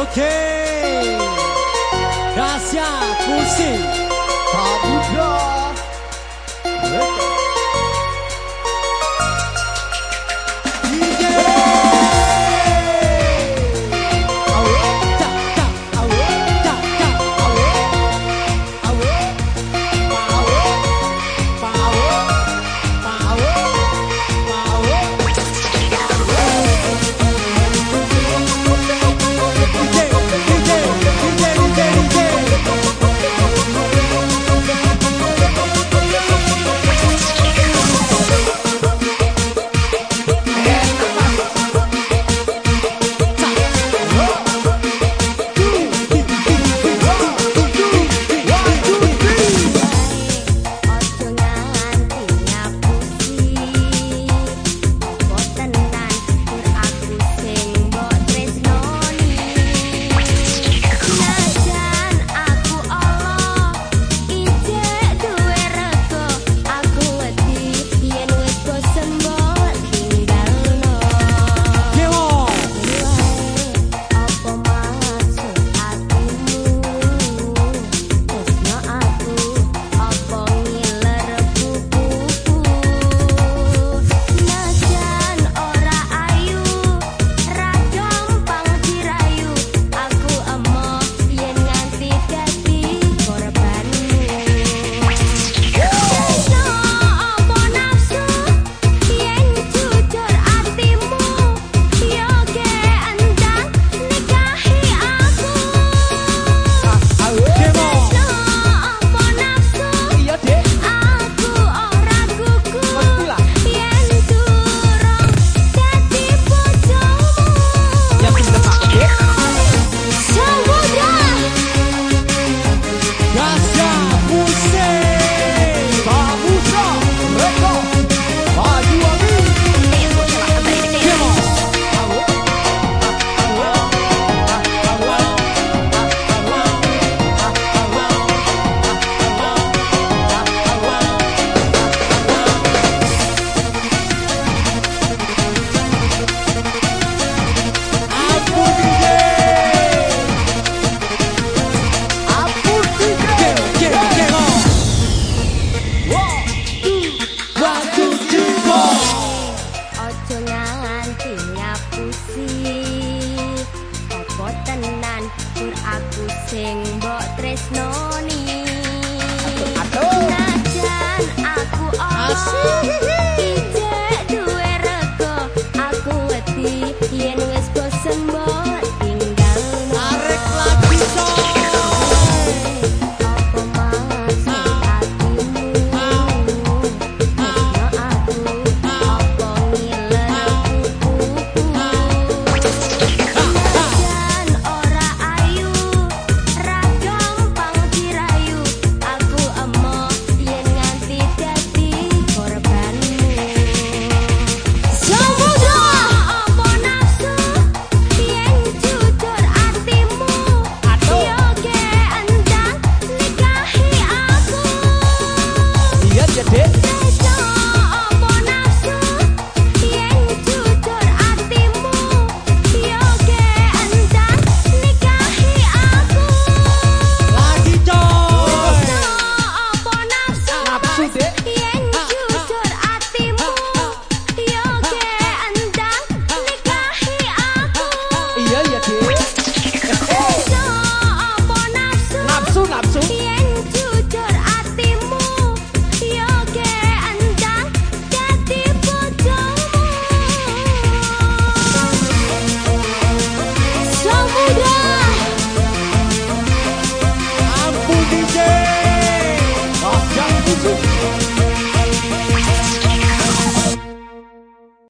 Ok. Gracias, Pulsi. Pablo tá tenan pur aku sing mbok tresnoni. Atuh atuh aku ora